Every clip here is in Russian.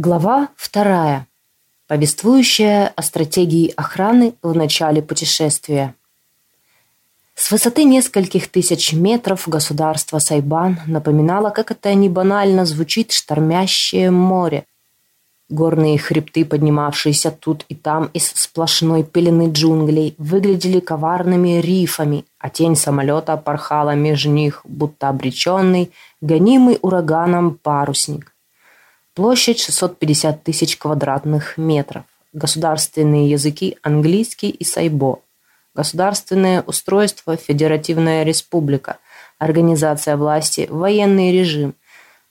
Глава вторая. Повествующая о стратегии охраны в начале путешествия. С высоты нескольких тысяч метров государство Сайбан напоминало, как это не банально звучит, штормящее море. Горные хребты, поднимавшиеся тут и там из сплошной пелены джунглей, выглядели коварными рифами, а тень самолета порхала между них, будто обреченный, гонимый ураганом парусник. Площадь 650 тысяч квадратных метров. Государственные языки английский и сайбо. Государственное устройство Федеративная республика. Организация власти военный режим.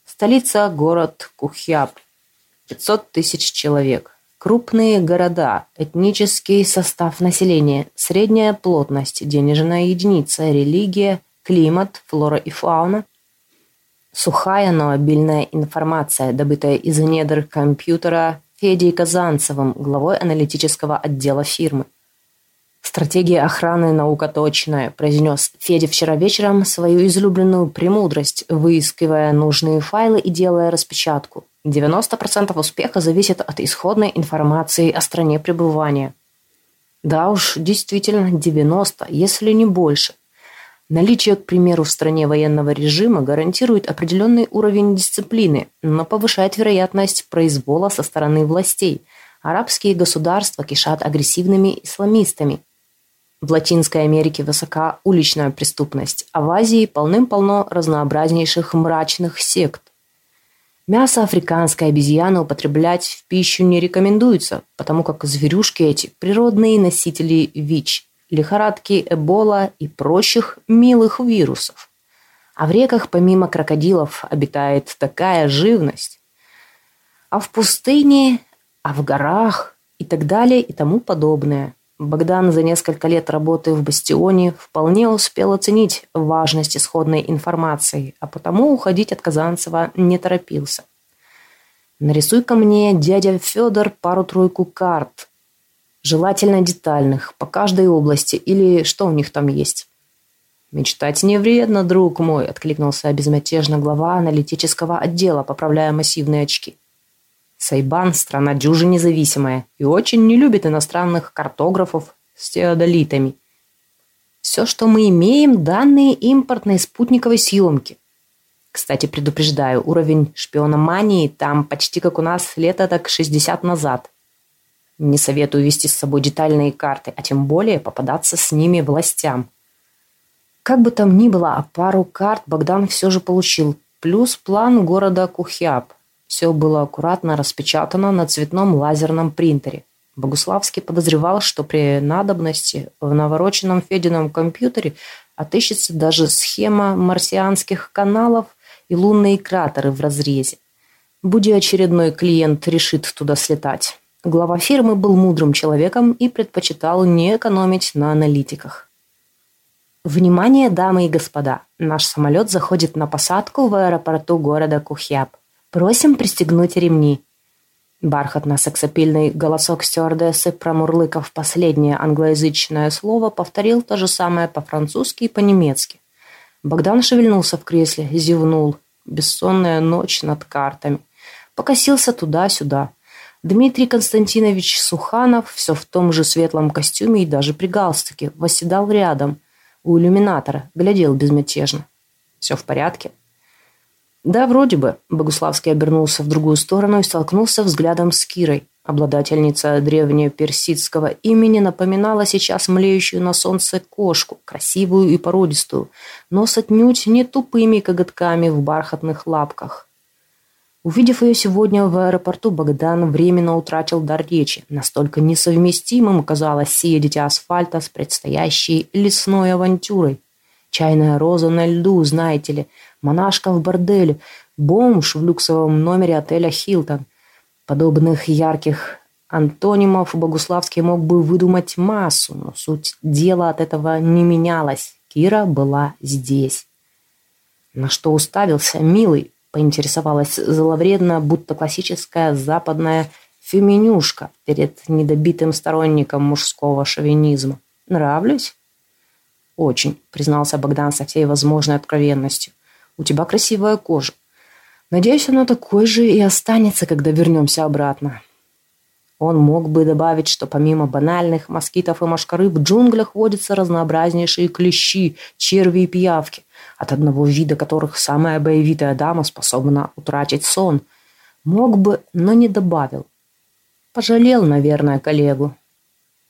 Столица город Кухьяб. 500 тысяч человек. Крупные города, этнический состав населения, средняя плотность, денежная единица, религия, климат, флора и фауна – Сухая, но обильная информация, добытая из недр компьютера Федей Казанцевым, главой аналитического отдела фирмы. «Стратегия охраны – наука точная», – произнес Федя вчера вечером свою излюбленную премудрость, выискивая нужные файлы и делая распечатку. 90% успеха зависит от исходной информации о стране пребывания. Да уж, действительно, 90, если не больше – Наличие, к примеру, в стране военного режима гарантирует определенный уровень дисциплины, но повышает вероятность произвола со стороны властей. Арабские государства кишат агрессивными исламистами. В Латинской Америке высока уличная преступность, а в Азии полным-полно разнообразнейших мрачных сект. Мясо африканской обезьяны употреблять в пищу не рекомендуется, потому как зверюшки эти – природные носители ВИЧ – лихорадки Эбола и прочих милых вирусов. А в реках помимо крокодилов обитает такая живность. А в пустыне, а в горах и так далее и тому подобное. Богдан за несколько лет работы в «Бастионе» вполне успел оценить важность исходной информации, а потому уходить от Казанцева не торопился. «Нарисуй-ка мне, дядя Федор, пару-тройку карт, Желательно детальных, по каждой области или что у них там есть. «Мечтать не вредно, друг мой», — откликнулся безмятежно глава аналитического отдела, поправляя массивные очки. Сайбан – страна дюжи независимая и очень не любит иностранных картографов с теодолитами. Все, что мы имеем, данные импортной спутниковой съемки. Кстати, предупреждаю, уровень шпиономании там почти как у нас лето так 60 назад – не советую вести с собой детальные карты, а тем более попадаться с ними властям. Как бы там ни было, а пару карт Богдан все же получил. Плюс план города Кухяб. Все было аккуратно распечатано на цветном лазерном принтере. Богуславский подозревал, что при надобности в навороченном Федином компьютере отыщется даже схема марсианских каналов и лунные кратеры в разрезе. Будь очередной клиент решит туда слетать. Глава фирмы был мудрым человеком и предпочитал не экономить на аналитиках. Внимание, дамы и господа! Наш самолет заходит на посадку в аэропорту города Кухьяб. Просим пристегнуть ремни. Бархатно-сексапильный голосок стюардессы, промурлыков последнее англоязычное слово, повторил то же самое по-французски и по-немецки. Богдан шевельнулся в кресле, зевнул. Бессонная ночь над картами. Покосился туда-сюда. Дмитрий Константинович Суханов все в том же светлом костюме и даже при галстуке восседал рядом у иллюминатора, глядел безмятежно. «Все в порядке?» «Да, вроде бы», – Богуславский обернулся в другую сторону и столкнулся взглядом с Кирой. Обладательница древнеперсидского имени напоминала сейчас млеющую на солнце кошку, красивую и породистую, но с отнюдь не тупыми коготками в бархатных лапках. Увидев ее сегодня в аэропорту, Богдан временно утратил дар речи. Настолько несовместимым казалось сие дитя асфальта с предстоящей лесной авантюрой. Чайная роза на льду, знаете ли, монашка в борделе, бомж в люксовом номере отеля «Хилтон». Подобных ярких антонимов Богуславский мог бы выдумать массу, но суть дела от этого не менялась. Кира была здесь. На что уставился, милый, поинтересовалась зловредно, будто классическая западная феминюшка перед недобитым сторонником мужского шовинизма. «Нравлюсь?» «Очень», — признался Богдан со всей возможной откровенностью. «У тебя красивая кожа. Надеюсь, оно такое же и останется, когда вернемся обратно. Он мог бы добавить, что помимо банальных москитов и мошкары в джунглях водятся разнообразнейшие клещи, черви и пиявки, от одного вида которых самая боевитая дама способна утратить сон. Мог бы, но не добавил. Пожалел, наверное, коллегу.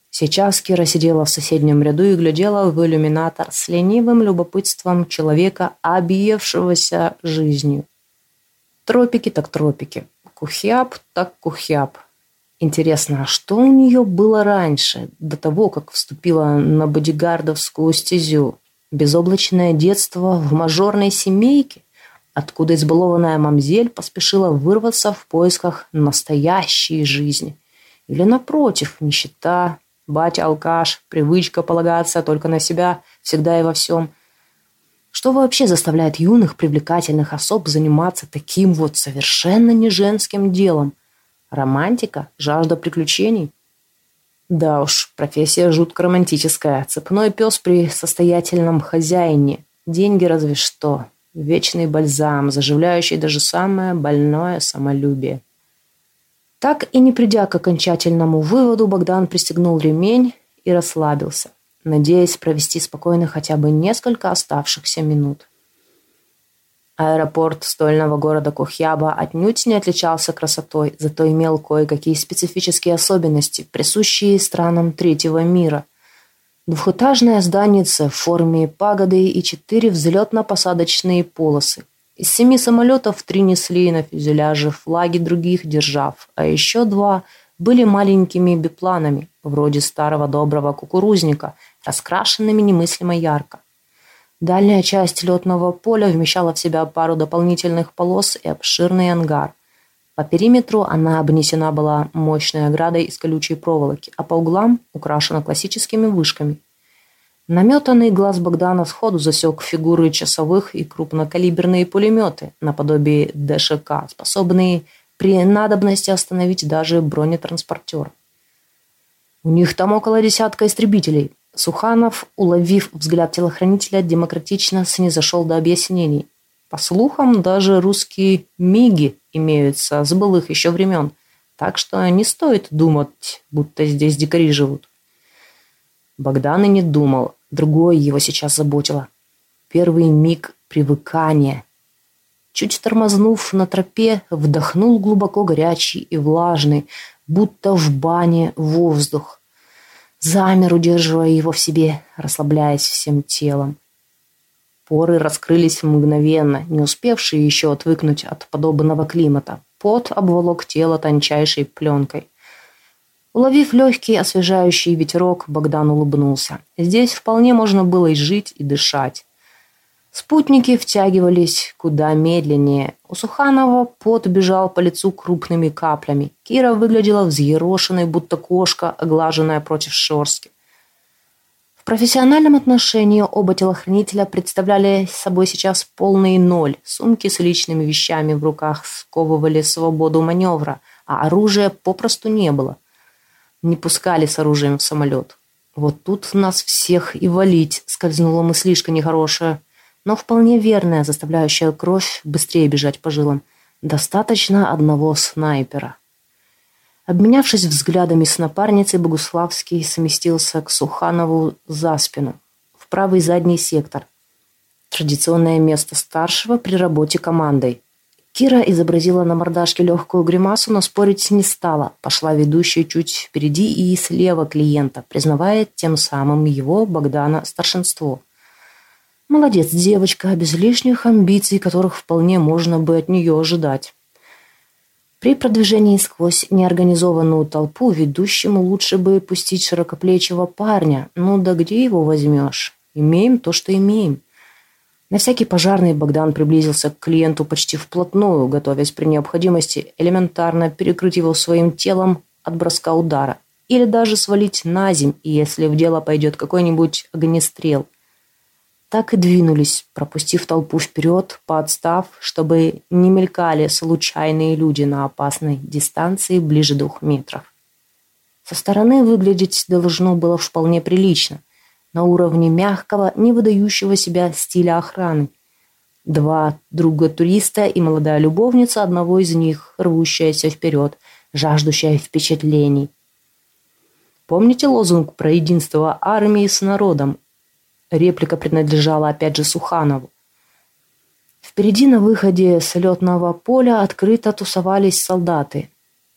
Сейчас Кира сидела в соседнем ряду и глядела в иллюминатор с ленивым любопытством человека, объевшегося жизнью. Тропики так тропики. Кухяб так кухяб. Интересно, а что у нее было раньше, до того, как вступила на бодигардовскую стезю? Безоблачное детство в мажорной семейке, откуда избалованная мамзель поспешила вырваться в поисках настоящей жизни. Или, напротив, нищета, батя-алкаш, привычка полагаться только на себя, всегда и во всем. Что вообще заставляет юных привлекательных особ заниматься таким вот совершенно не женским делом – Романтика? Жажда приключений? Да уж, профессия жутко романтическая. Цепной пес при состоятельном хозяине. Деньги разве что. Вечный бальзам, заживляющий даже самое больное самолюбие. Так и не придя к окончательному выводу, Богдан пристегнул ремень и расслабился, надеясь провести спокойно хотя бы несколько оставшихся минут. Аэропорт стольного города Кухьяба отнюдь не отличался красотой, зато имел кое-какие специфические особенности, присущие странам третьего мира. Двухэтажное зданице в форме пагоды и четыре взлетно-посадочные полосы. Из семи самолетов три несли на фюзеляже флаги других держав, а еще два были маленькими бипланами, вроде старого доброго кукурузника, раскрашенными немыслимо ярко. Дальняя часть летного поля вмещала в себя пару дополнительных полос и обширный ангар. По периметру она обнесена была мощной оградой из колючей проволоки, а по углам украшена классическими вышками. Наметанный глаз Богдана сходу засек фигуры часовых и крупнокалиберные пулеметы наподобие ДШК, способные при надобности остановить даже бронетранспортер. У них там около десятка истребителей, Суханов, уловив взгляд телохранителя, демократично снизошел до объяснений. По слухам, даже русские миги имеются с былых еще времен, так что не стоит думать, будто здесь дикари живут. Богдан и не думал, другое его сейчас заботило. Первый миг привыкания. Чуть тормознув на тропе, вдохнул глубоко горячий и влажный, будто в бане воздух замер, удерживая его в себе, расслабляясь всем телом. Поры раскрылись мгновенно, не успевшие еще отвыкнуть от подобного климата. Пот обволок тело тончайшей пленкой. Уловив легкий освежающий ветерок, Богдан улыбнулся. Здесь вполне можно было и жить, и дышать. Спутники втягивались куда медленнее. У Суханова пот бежал по лицу крупными каплями. Кира выглядела взъерошенной, будто кошка, оглаженная против шерстки. В профессиональном отношении оба телохранителя представляли собой сейчас полный ноль. Сумки с личными вещами в руках сковывали свободу маневра, а оружия попросту не было. Не пускали с оружием в самолет. «Вот тут нас всех и валить», — скользнула мыслишка нехорошая но вполне верная, заставляющая кровь быстрее бежать по жилам. Достаточно одного снайпера. Обменявшись взглядами с напарницей, Богуславский сместился к Суханову за спину, в правый задний сектор. Традиционное место старшего при работе командой. Кира изобразила на мордашке легкую гримасу, но спорить не стала. Пошла ведущая чуть впереди и слева клиента, признавая тем самым его, Богдана, старшинство. Молодец девочка, без лишних амбиций, которых вполне можно бы от нее ожидать. При продвижении сквозь неорганизованную толпу ведущему лучше бы пустить широкоплечего парня. Ну да где его возьмешь? Имеем то, что имеем. На всякий пожарный Богдан приблизился к клиенту почти вплотную, готовясь при необходимости элементарно перекрыть его своим телом от броска удара. Или даже свалить на земь, если в дело пойдет какой-нибудь огнестрел – так и двинулись, пропустив толпу вперед, подстав, чтобы не мелькали случайные люди на опасной дистанции ближе двух метров. Со стороны выглядеть должно было вполне прилично, на уровне мягкого, не выдающего себя стиля охраны. Два друга туриста и молодая любовница одного из них, рвущаяся вперед, жаждущая впечатлений. Помните лозунг про единство армии с народом? Реплика принадлежала опять же Суханову. Впереди на выходе с летного поля открыто тусовались солдаты.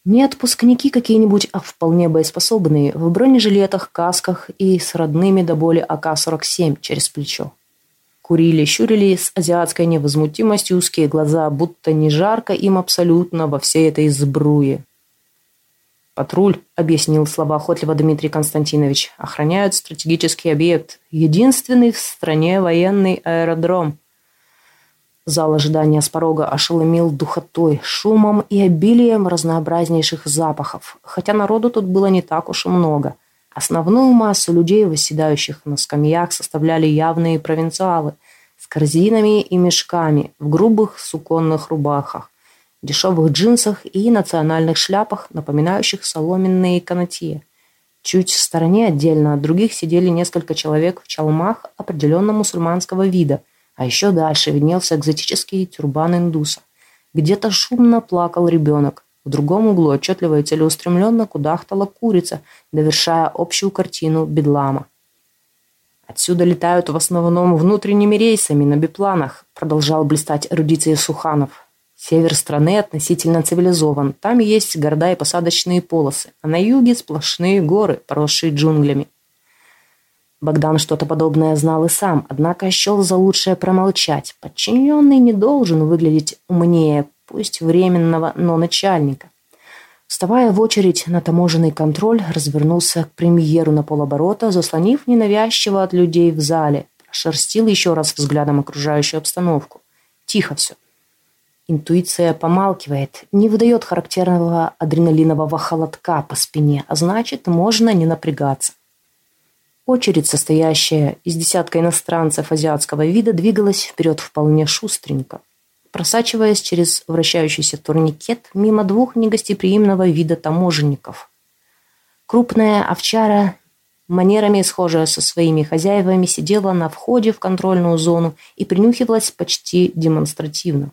Не отпускники какие-нибудь, а вполне боеспособные, в бронежилетах, касках и с родными до боли АК-47 через плечо. Курили, щурили с азиатской невозмутимостью узкие глаза, будто не жарко им абсолютно во всей этой сбруе. «Патруль», — объяснил слабоохотливо Дмитрий Константинович, «охраняют стратегический объект, единственный в стране военный аэродром». Зал ожидания с порога ошеломил духотой, шумом и обилием разнообразнейших запахов, хотя народу тут было не так уж и много — Основную массу людей, восседающих на скамьях, составляли явные провинциалы с корзинами и мешками в грубых суконных рубахах, дешевых джинсах и национальных шляпах, напоминающих соломенные канатье. Чуть в стороне отдельно от других сидели несколько человек в чалмах определенно мусульманского вида, а еще дальше виднелся экзотический тюрбан индуса. Где-то шумно плакал ребенок, в другом углу отчетливо и целеустремленно кудахтала курица, довершая общую картину бедлама. «Отсюда летают в основном внутренними рейсами на бипланах», продолжал блистать эрудицией Суханов. «Север страны относительно цивилизован. Там есть города и посадочные полосы, а на юге сплошные горы, поросшие джунглями». Богдан что-то подобное знал и сам, однако счел за лучшее промолчать. Подчиненный не должен выглядеть умнее пусть временного, но начальника. Вставая в очередь на таможенный контроль, развернулся к премьеру на полоборота, заслонив ненавязчиво от людей в зале, шерстил еще раз взглядом окружающую обстановку. Тихо все. Интуиция помалкивает, не выдает характерного адреналинового холодка по спине, а значит, можно не напрягаться. Очередь, состоящая из десятка иностранцев азиатского вида, двигалась вперед вполне шустренько просачиваясь через вращающийся турникет мимо двух негостеприимного вида таможенников. Крупная овчара, манерами схожая со своими хозяевами, сидела на входе в контрольную зону и принюхивалась почти демонстративно.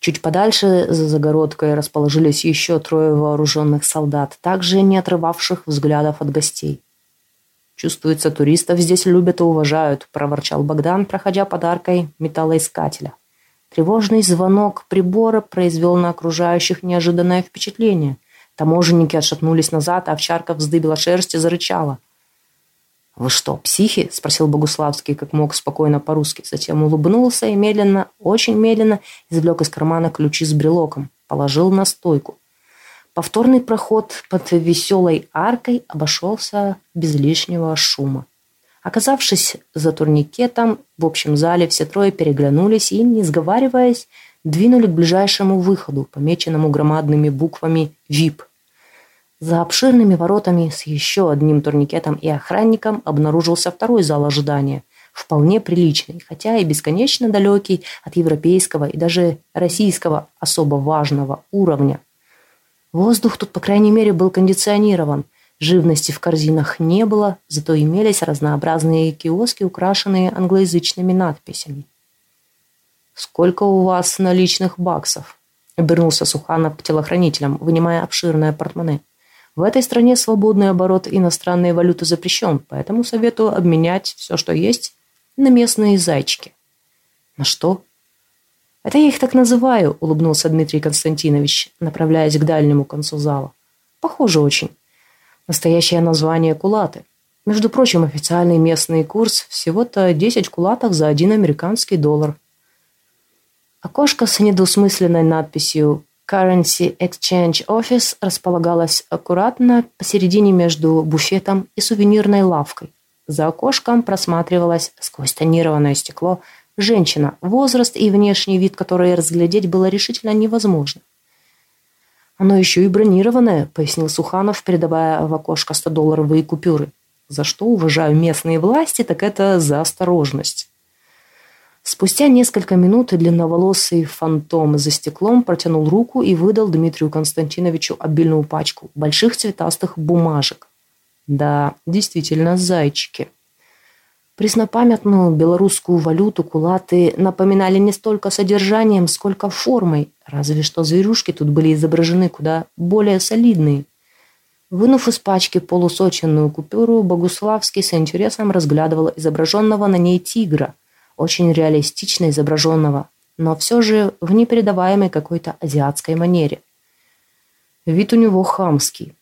Чуть подальше за загородкой расположились еще трое вооруженных солдат, также не отрывавших взглядов от гостей. «Чувствуется, туристов здесь любят и уважают», – проворчал Богдан, проходя подаркой металлоискателя. Тревожный звонок прибора произвел на окружающих неожиданное впечатление. Таможенники отшатнулись назад, а овчарка вздыбила шерсть и зарычала. «Вы что, психи?» – спросил Богуславский, как мог спокойно по-русски. Затем улыбнулся и медленно, очень медленно извлек из кармана ключи с брелоком. Положил на стойку. Повторный проход под веселой аркой обошелся без лишнего шума. Оказавшись за турникетом, в общем зале все трое переглянулись и, не сговариваясь, двинули к ближайшему выходу, помеченному громадными буквами «ВИП». За обширными воротами с еще одним турникетом и охранником обнаружился второй зал ожидания, вполне приличный, хотя и бесконечно далекий от европейского и даже российского особо важного уровня. Воздух тут, по крайней мере, был кондиционирован – Живности в корзинах не было, зато имелись разнообразные киоски, украшенные англоязычными надписями. «Сколько у вас наличных баксов?» – обернулся Суханов к телохранителям, вынимая обширное портмоне. «В этой стране свободный оборот иностранной валюты запрещен, поэтому советую обменять все, что есть, на местные зайчики». «На что?» «Это я их так называю», – улыбнулся Дмитрий Константинович, направляясь к дальнему концу зала. «Похоже очень. Настоящее название кулаты. Между прочим, официальный местный курс всего-то 10 кулатов за один американский доллар. Окошко с недвусмысленной надписью Currency Exchange Office располагалось аккуратно посередине между буфетом и сувенирной лавкой. За окошком просматривалось сквозь тонированное стекло женщина, возраст и внешний вид которой разглядеть было решительно невозможно. «Оно еще и бронированное», — пояснил Суханов, передавая в окошко 100-долларовые купюры. «За что уважаю местные власти, так это за осторожность». Спустя несколько минут длинноволосый фантом за стеклом протянул руку и выдал Дмитрию Константиновичу обильную пачку больших цветастых бумажек. Да, действительно, зайчики. Преснопамятную белорусскую валюту кулаты напоминали не столько содержанием, сколько формой, разве что зверюшки тут были изображены куда более солидные. Вынув из пачки полусоченную купюру, Богуславский с интересом разглядывал изображенного на ней тигра, очень реалистично изображенного, но все же в непередаваемой какой-то азиатской манере. Вид у него хамский.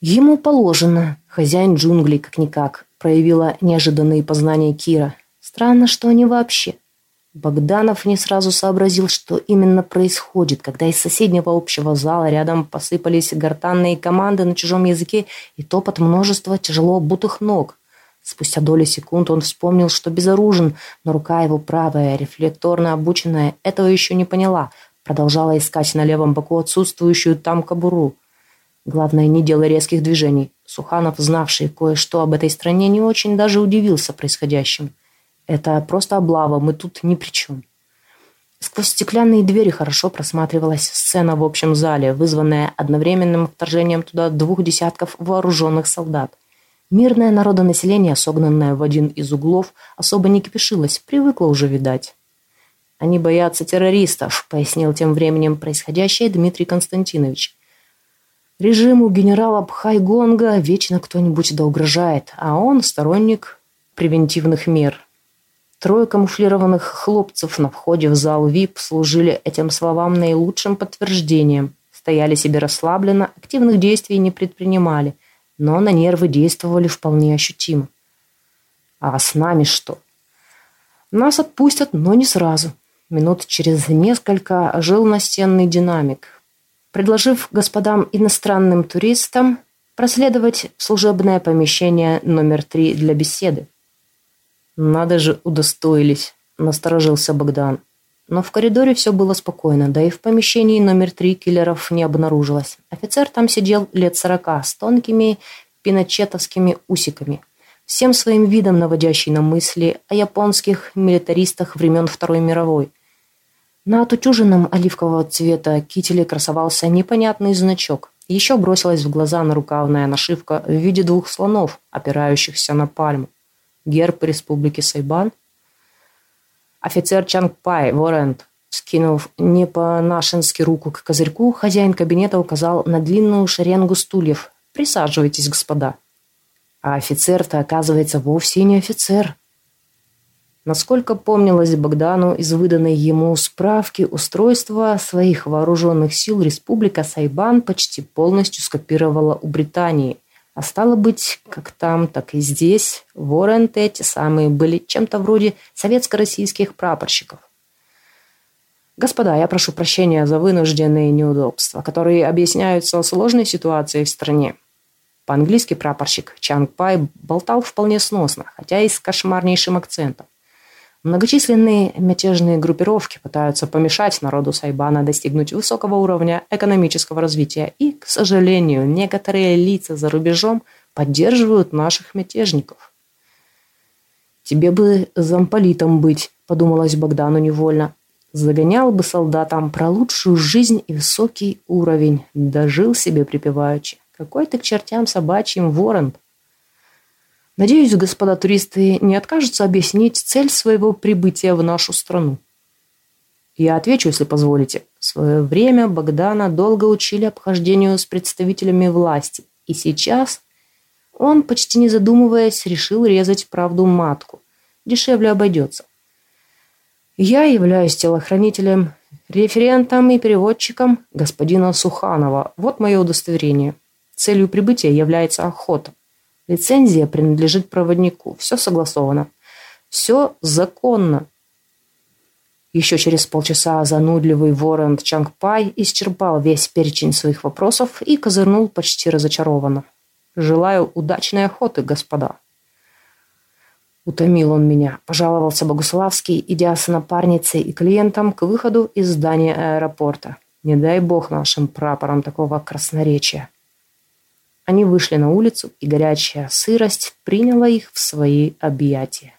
Ему положено, хозяин джунглей как-никак, проявила неожиданные познания Кира. Странно, что они вообще. Богданов не сразу сообразил, что именно происходит, когда из соседнего общего зала рядом посыпались гортанные команды на чужом языке и топот множества тяжело обутых ног. Спустя доли секунд он вспомнил, что безоружен, но рука его правая, рефлекторно обученная, этого еще не поняла, продолжала искать на левом боку отсутствующую там кобуру. Главное, не делай резких движений. Суханов, знавший кое-что об этой стране, не очень даже удивился происходящим. Это просто облава, мы тут ни при чем. Сквозь стеклянные двери хорошо просматривалась сцена в общем зале, вызванная одновременным вторжением туда двух десятков вооруженных солдат. Мирное народонаселение, согнанное в один из углов, особо не кипишилось, привыкло уже, видать. «Они боятся террористов», — пояснил тем временем происходящее Дмитрий Константинович. Режиму генерала Пхайгонга вечно кто-нибудь да угрожает, а он сторонник превентивных мер. Трое камуфлированных хлопцев на входе в зал ВИП служили этим словам наилучшим подтверждением. Стояли себе расслабленно, активных действий не предпринимали, но на нервы действовали вполне ощутимо. А с нами что? Нас отпустят, но не сразу. Минут через несколько жил настенный динамик предложив господам иностранным туристам проследовать в служебное помещение номер три для беседы. «Надо же, удостоились», – насторожился Богдан. Но в коридоре все было спокойно, да и в помещении номер три киллеров не обнаружилось. Офицер там сидел лет сорока, с тонкими пиночетовскими усиками, всем своим видом наводящий на мысли о японских милитаристах времен Второй мировой – на отутюженном оливкового цвета кителе красовался непонятный значок. Еще бросилась в глаза нарукавная нашивка в виде двух слонов, опирающихся на пальму. Герб Республики Сайбан. Офицер Чанг Пай, Ворент, скинув не по-нашенски руку к козырьку, хозяин кабинета указал на длинную шеренгу стульев. «Присаживайтесь, господа». А офицер-то, оказывается, вовсе не офицер. Насколько помнилось Богдану из выданной ему справки, устройство своих вооруженных сил Республика Сайбан почти полностью скопировала у Британии. А стало быть, как там, так и здесь, воренты эти самые были чем-то вроде советско-российских прапорщиков. Господа, я прошу прощения за вынужденные неудобства, которые объясняются сложной ситуацией в стране. По-английски прапорщик Чанг Пай болтал вполне сносно, хотя и с кошмарнейшим акцентом. Многочисленные мятежные группировки пытаются помешать народу Сайбана достигнуть высокого уровня экономического развития, и, к сожалению, некоторые лица за рубежом поддерживают наших мятежников. «Тебе бы замполитом быть», – подумалось Богдану невольно. Загонял бы солдатам про лучшую жизнь и высокий уровень, дожил себе припеваючи. Какой ты к чертям собачьим ворон Надеюсь, господа туристы не откажутся объяснить цель своего прибытия в нашу страну. Я отвечу, если позволите. В свое время Богдана долго учили обхождению с представителями власти, и сейчас он, почти не задумываясь, решил резать правду матку. Дешевле обойдется. Я являюсь телохранителем, референтом и переводчиком господина Суханова. Вот мое удостоверение. Целью прибытия является охота. Лицензия принадлежит проводнику. Все согласовано. Все законно. Еще через полчаса занудливый ворон Чангпай исчерпал весь перечень своих вопросов и козырнул почти разочарованно. «Желаю удачной охоты, господа». Утомил он меня, пожаловался Богуславский, идя с напарницей и клиентом к выходу из здания аэропорта. Не дай бог нашим прапорам такого красноречия. Они вышли на улицу, и горячая сырость приняла их в свои объятия.